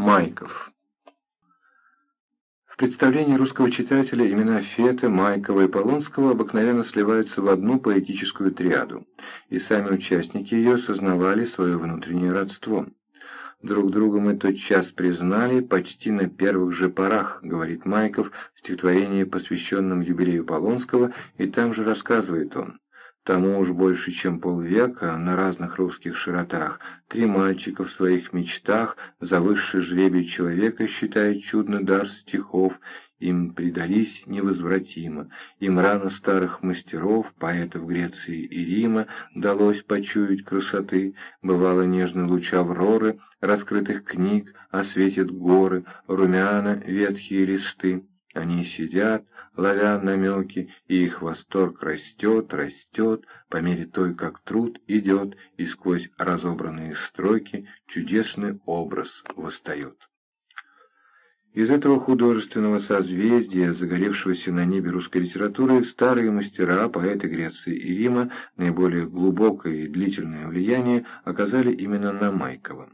Майков В представлении русского читателя имена Фета, Майкова и Полонского обыкновенно сливаются в одну поэтическую триаду, и сами участники ее сознавали свое внутреннее родство. Друг друга мы тотчас признали почти на первых же порах, говорит Майков в стихотворении, посвященном юбилею Полонского, и там же рассказывает он. Тому уж больше, чем полвека, на разных русских широтах, три мальчика в своих мечтах за высший жребий человека считает чудный дар стихов, им предались невозвратимо, им рано старых мастеров, поэтов Греции и Рима, далось почуять красоты, бывало нежный луч авроры, раскрытых книг осветит горы, румяна ветхие листы. Они сидят, ловя намеки, и их восторг растет, растет, по мере той, как труд идет, и сквозь разобранные строки чудесный образ восстает. Из этого художественного созвездия, загоревшегося на небе русской литературы, старые мастера, поэты Греции и Рима, наиболее глубокое и длительное влияние оказали именно на Майкова.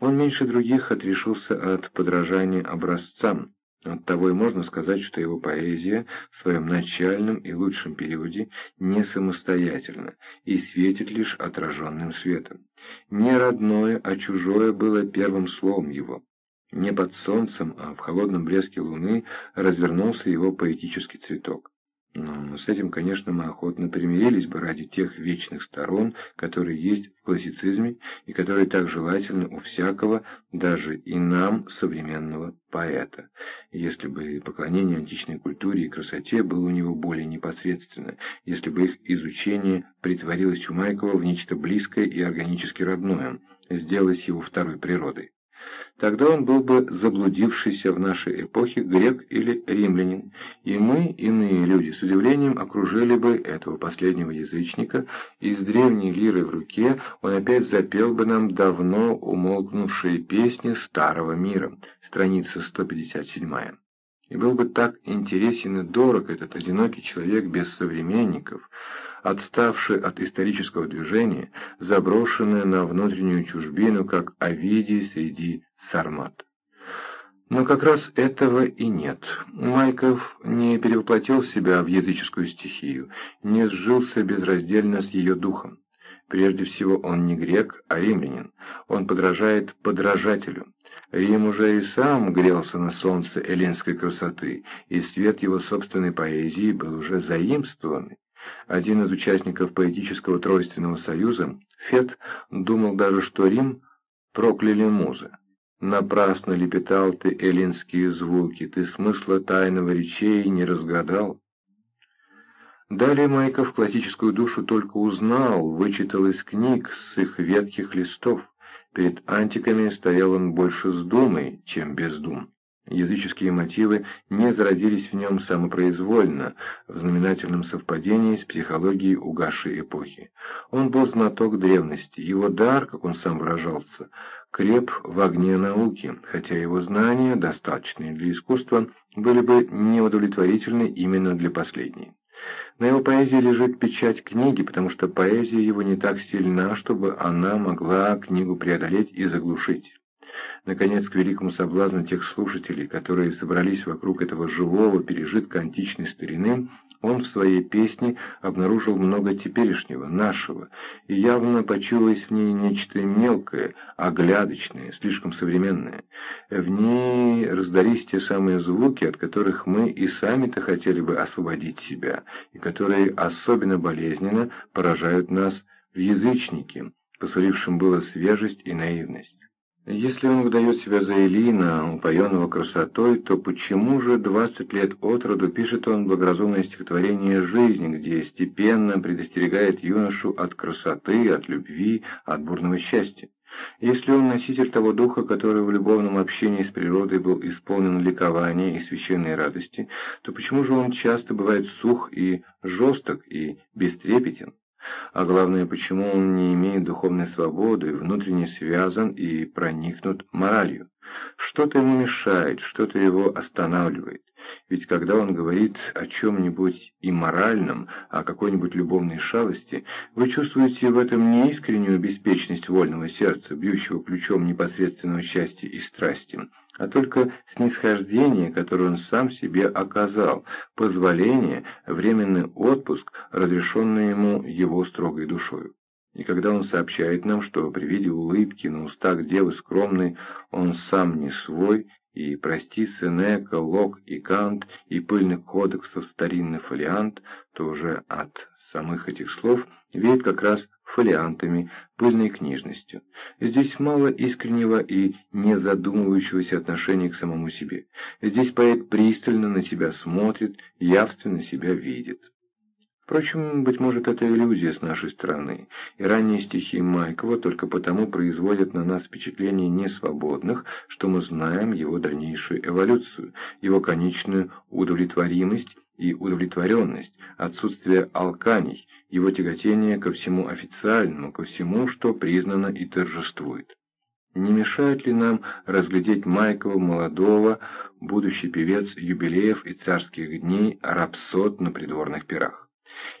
Он меньше других отрешился от подражания образцам, Оттого и можно сказать, что его поэзия в своем начальном и лучшем периоде не самостоятельна и светит лишь отраженным светом. Не родное, а чужое было первым словом его. Не под солнцем, а в холодном блеске луны развернулся его поэтический цветок. Но с этим, конечно, мы охотно примирились бы ради тех вечных сторон, которые есть в классицизме и которые так желательны у всякого, даже и нам, современного поэта. Если бы поклонение античной культуре и красоте было у него более непосредственно, если бы их изучение притворилось у Майкова в нечто близкое и органически родное, сделалось его второй природой. Тогда он был бы заблудившийся в нашей эпохе грек или римлянин, и мы, иные люди, с удивлением окружили бы этого последнего язычника, и с древней лирой в руке он опять запел бы нам давно умолкнувшие песни старого мира, страница 157. И был бы так интересен и дорог этот одинокий человек без современников, отставший от исторического движения, заброшенный на внутреннюю чужбину, как Овидий среди сармат. Но как раз этого и нет. Майков не перевоплотил себя в языческую стихию, не сжился безраздельно с ее духом. Прежде всего, он не грек, а римлянин. Он подражает подражателю. Рим уже и сам грелся на солнце эллинской красоты, и свет его собственной поэзии был уже заимствованный. Один из участников поэтического тройственного союза, Фет, думал даже, что Рим прокляли музы. Напрасно лепетал ты эллинские звуки, ты смысла тайного речей не разгадал. Далее Майков классическую душу только узнал, вычитал из книг с их ветхих листов. Перед антиками стоял он больше с думой, чем без дум. Языческие мотивы не зародились в нем самопроизвольно, в знаменательном совпадении с психологией угасшей эпохи. Он был знаток древности, его дар, как он сам выражался, креп в огне науки, хотя его знания, достаточные для искусства, были бы неудовлетворительны именно для последней. На его поэзии лежит печать книги, потому что поэзия его не так сильна, чтобы она могла книгу преодолеть и заглушить. Наконец, к великому соблазну тех слушателей, которые собрались вокруг этого живого пережитка античной старины, он в своей песне обнаружил много теперешнего, нашего, и явно почувалось в ней нечто мелкое, оглядочное, слишком современное. В ней раздались те самые звуки, от которых мы и сами-то хотели бы освободить себя, и которые особенно болезненно поражают нас в язычнике, посулившем было свежесть и наивность. Если он выдает себя за Элина, упоенного красотой, то почему же двадцать лет от роду пишет он благоразумное стихотворение «Жизнь», где степенно предостерегает юношу от красоты, от любви, от бурного счастья? Если он носитель того духа, который в любовном общении с природой был исполнен ликования и священной радости, то почему же он часто бывает сух и жесток и бестрепетен? А главное, почему он не имеет духовной свободы, внутренне связан и проникнут моралью. Что-то ему мешает, что-то его останавливает. Ведь когда он говорит о чем-нибудь имморальном, о какой-нибудь любовной шалости, вы чувствуете в этом не искреннюю беспечность вольного сердца, бьющего ключом непосредственного счастья и страсти, а только снисхождение, которое он сам себе оказал, позволение, временный отпуск, разрешенный ему его строгой душою. И когда он сообщает нам, что при виде улыбки на устах девы скромной он сам не свой, и прости Сенека, Лок и Кант, и пыльных кодексов старинный фолиант, то уже от самых этих слов веет как раз фолиантами, пыльной книжностью. Здесь мало искреннего и не задумывающегося отношения к самому себе. Здесь поэт пристально на себя смотрит, явственно себя видит. Впрочем, быть может, это иллюзия с нашей стороны, и ранние стихи Майкова только потому производят на нас впечатление несвободных, что мы знаем его дальнейшую эволюцию, его конечную удовлетворимость и удовлетворенность, отсутствие алканий, его тяготение ко всему официальному, ко всему, что признано и торжествует. Не мешает ли нам разглядеть Майкова молодого, будущий певец юбилеев и царских дней, рапсод на придворных пирах?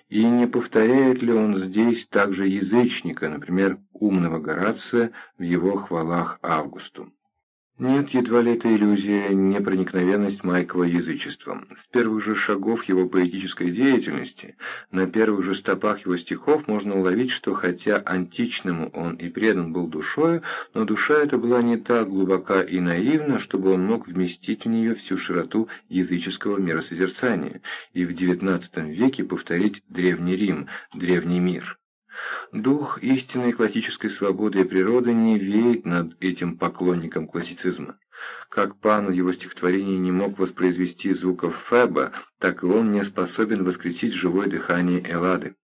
И не повторяет ли он здесь также язычника, например, умного Горация в его хвалах Августу? Нет, едва ли это иллюзия, непроникновенность Майкова язычеством. С первых же шагов его поэтической деятельности, на первых же стопах его стихов можно уловить, что хотя античному он и предан был душою, но душа эта была не так глубока и наивна, чтобы он мог вместить в нее всю широту языческого миросозерцания и в XIX веке повторить Древний Рим, Древний мир. Дух истинной классической свободы и природы не веет над этим поклонником классицизма. Как Пан его стихотворении не мог воспроизвести звуков Феба, так и он не способен воскресить живое дыхание Эллады.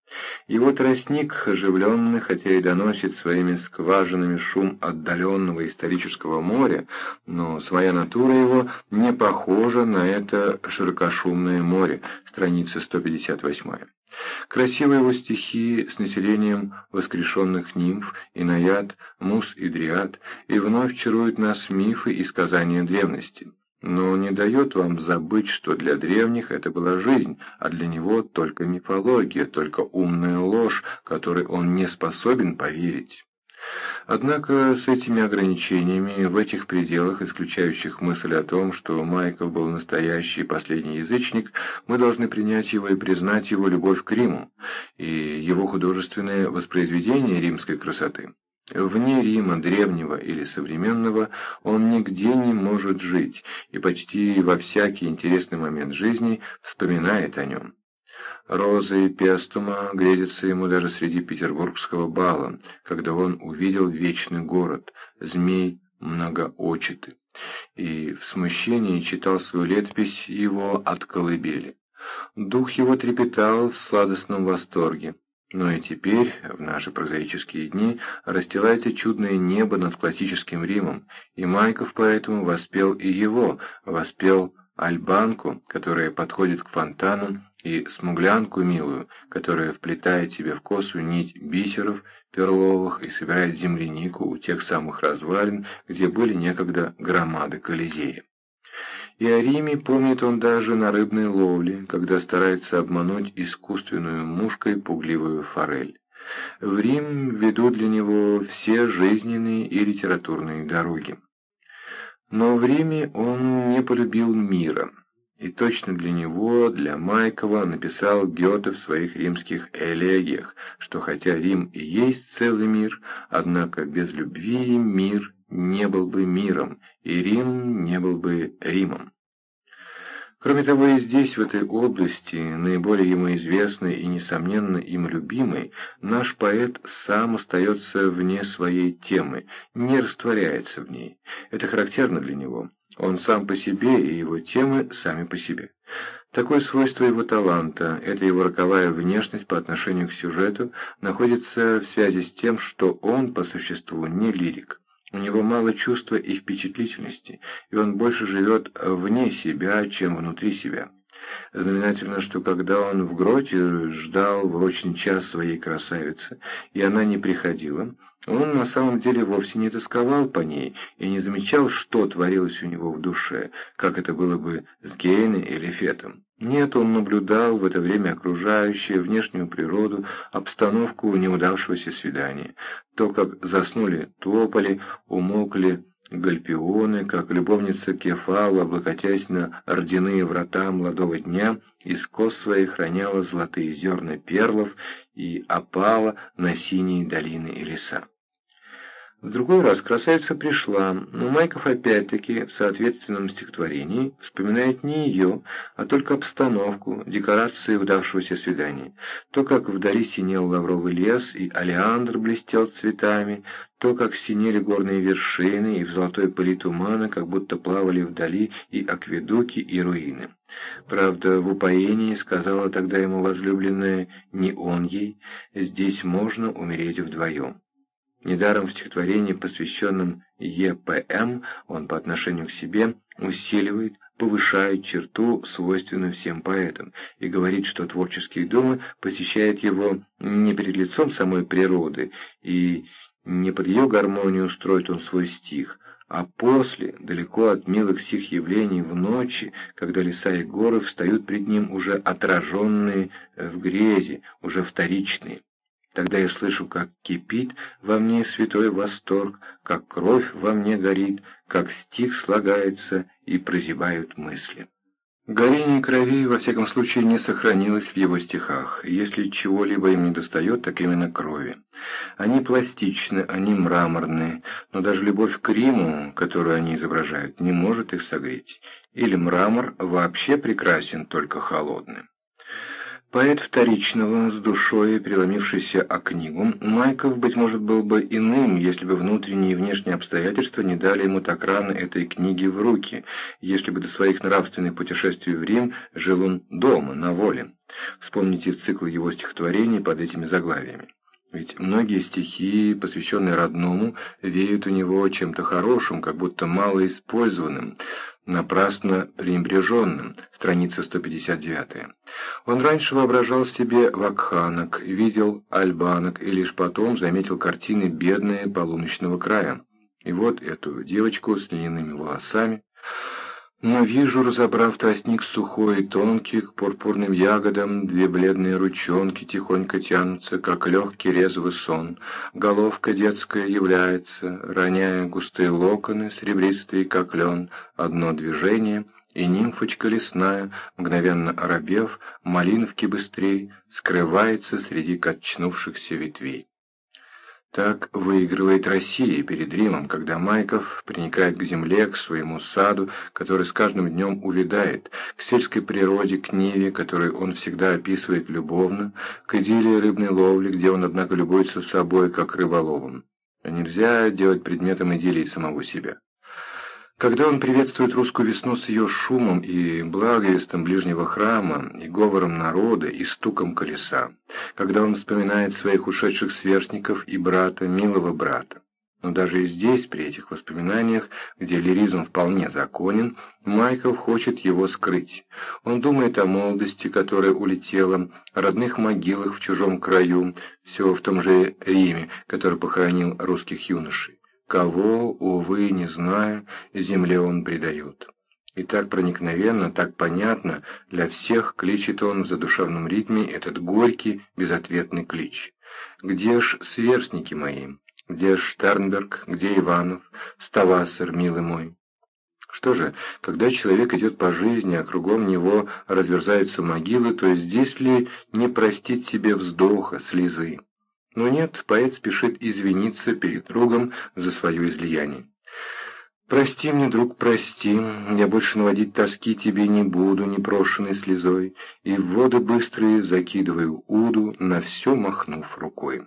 Его тростник оживленный, хотя и доносит своими скважинами шум отдаленного исторического моря, но своя натура его не похожа на это широкошумное море, страница 158. Красивые его стихи с населением воскрешенных нимф, инаяд, мус и дриад, и вновь чаруют нас мифы и сказания древности. Но не дает вам забыть, что для древних это была жизнь, а для него только мифология, только умная ложь, которой он не способен поверить. Однако с этими ограничениями, в этих пределах, исключающих мысль о том, что Майков был настоящий последний язычник, мы должны принять его и признать его любовь к Риму и его художественное воспроизведение римской красоты. Вне Рима, древнего или современного, он нигде не может жить и почти во всякий интересный момент жизни вспоминает о нем. Роза и Пестума грезится ему даже среди петербургского бала, когда он увидел вечный город, змей многоочиты, и в смущении читал свою летопись его от колыбели. Дух его трепетал в сладостном восторге. Но и теперь, в наши прозаические дни, расстилается чудное небо над классическим Римом, и Майков поэтому воспел и его, воспел альбанку, которая подходит к фонтану, и смуглянку милую, которая вплетает себе в косу нить бисеров перловых и собирает землянику у тех самых развалин, где были некогда громады Колизея. И о Риме помнит он даже на рыбной ловле, когда старается обмануть искусственную мушкой пугливую форель. В Рим ведут для него все жизненные и литературные дороги. Но в Риме он не полюбил мира, и точно для него, для Майкова, написал Гёте в своих римских элегиях, что хотя Рим и есть целый мир, однако без любви мир не был бы миром, и Рим не был бы Римом. Кроме того, и здесь, в этой области, наиболее ему известной и, несомненно, им любимой, наш поэт сам остается вне своей темы, не растворяется в ней. Это характерно для него. Он сам по себе, и его темы сами по себе. Такое свойство его таланта, эта его роковая внешность по отношению к сюжету, находится в связи с тем, что он, по существу, не лирик. У него мало чувства и впечатлительности, и он больше живет вне себя, чем внутри себя. Знаменательно, что когда он в гроте ждал в урочный час своей красавицы, и она не приходила, он на самом деле вовсе не тосковал по ней и не замечал, что творилось у него в душе, как это было бы с Гейной или Фетом. Нет, он наблюдал в это время окружающую внешнюю природу, обстановку неудавшегося свидания. То, как заснули тополи, умолкли гальпионы, как любовница Кефала, облокотясь на ордяные врата молодого дня, из кос своих храняла золотые зерна перлов и опала на синие долины и леса. В другой раз красавица пришла, но Майков опять-таки в соответственном стихотворении вспоминает не ее, а только обстановку, декорации удавшегося свидания. То, как вдали синел лавровый лес и алиандр блестел цветами, то, как синели горные вершины и в золотой пыли тумана, как будто плавали вдали и акведуки, и руины. Правда, в упоении сказала тогда ему возлюбленная не он ей, здесь можно умереть вдвоем. Недаром в стихотворении, посвященном ЕПМ, он по отношению к себе усиливает, повышает черту, свойственную всем поэтам, и говорит, что творческие думы посещают его не перед лицом самой природы, и не под ее гармонию строит он свой стих, а после, далеко от милых сих явлений в ночи, когда леса и горы встают пред ним уже отраженные в грезе, уже вторичные. Тогда я слышу, как кипит во мне святой восторг, как кровь во мне горит, как стих слагается и прозябают мысли. Горение крови, во всяком случае, не сохранилось в его стихах. Если чего-либо им не достает, так именно крови. Они пластичны, они мраморные, но даже любовь к Риму, которую они изображают, не может их согреть. Или мрамор вообще прекрасен только холодным. Поэт вторичного, с душой, переломившийся о книгу, Майков, быть может, был бы иным, если бы внутренние и внешние обстоятельства не дали ему так рано этой книги в руки, если бы до своих нравственных путешествий в Рим жил он дома, на воле. Вспомните цикл его стихотворений под этими заглавиями. Ведь многие стихи, посвященные родному, веют у него чем-то хорошим, как будто мало использованным, напрасно пренебреженным, страница 159. Он раньше воображал себе вакханок, видел альбанок и лишь потом заметил картины бедные полуночного края. И вот эту девочку с льняными волосами, но вижу, разобрав тростник сухой и тонкий, к пурпурным ягодам две бледные ручонки тихонько тянутся, как легкий резвый сон. Головка детская является, роняя густые локоны, серебристые, как лен, одно движение — и нимфочка лесная, мгновенно оробев, малиновки быстрей, скрывается среди качнувшихся ветвей. Так выигрывает Россия перед Римом, когда Майков приникает к земле, к своему саду, который с каждым днем увядает, к сельской природе, к Ниве, которую он всегда описывает любовно, к идиллии рыбной ловли, где он, однако, любуется собой, как рыболовом. Нельзя делать предметом идиллии самого себя. Когда он приветствует русскую весну с ее шумом и благовестом ближнего храма, и говором народа, и стуком колеса, когда он вспоминает своих ушедших сверстников и брата, милого брата. Но даже и здесь, при этих воспоминаниях, где лиризм вполне законен, Майков хочет его скрыть. Он думает о молодости, которая улетела, о родных могилах в чужом краю, все в том же Риме, который похоронил русских юношей. Кого, увы, не зная, земле он предает. И так проникновенно, так понятно, для всех кличет он в задушевном ритме этот горький, безответный клич. «Где ж сверстники мои? Где ж Штернберг? Где Иванов? Ставассер, милый мой?» Что же, когда человек идет по жизни, а кругом него разверзаются могилы, то здесь ли не простить себе вздоха, слезы? Но нет, поэт спешит извиниться перед другом за свое излияние. «Прости мне, друг, прости, я больше наводить тоски тебе не буду, непрошенной слезой, и в воды быстрые закидываю уду, на все махнув рукой».